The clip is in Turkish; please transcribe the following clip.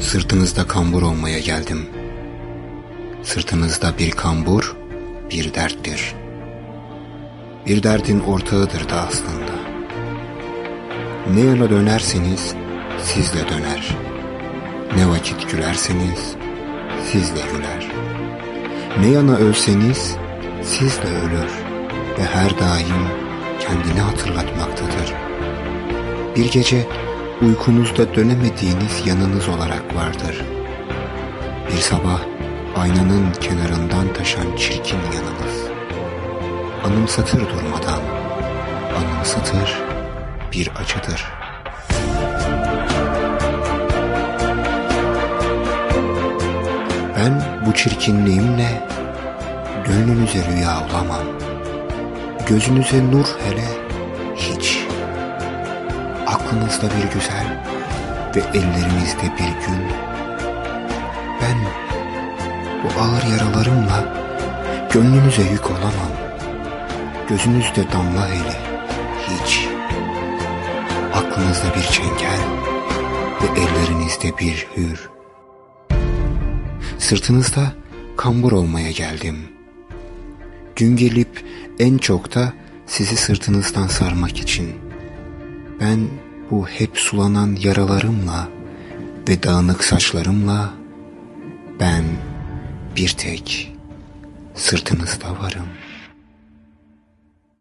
Sırtınızda kambur olmaya geldim. Sırtınızda bir kambur, bir derttir. Bir derdin ortağıdır da aslında. Ne yana dönerseniz sizle döner. Ne vakit gülerseniz sizle güler. Ne yana ölseniz sizle ölür ve her daim kendini hatırlatmaktadır. Bir gece uykunuzda dönemediğiniz yanınız olarak vardır. Bir sabah aynanın kenarından taşan çirkin yanınız. Anımsatır durmadan, anımsatır bir acıdır. Ben bu çirkinliğimle gönlünüze rüya olamam. Gözünüze nur hele. Aklınızda bir güzel ve ellerinizde bir gül. Ben bu ağır yaralarımla gönlünüze yük olamam. Gözünüzde damla hele hiç. Aklınızda bir çengel ve ellerinizde bir hür. Sırtınızda kambur olmaya geldim. Gün gelip en çok da sizi sırtınızdan sarmak için. Ben bu hep sulanan yaralarımla ve dağınık saçlarımla ben bir tek sırtınızda varım.''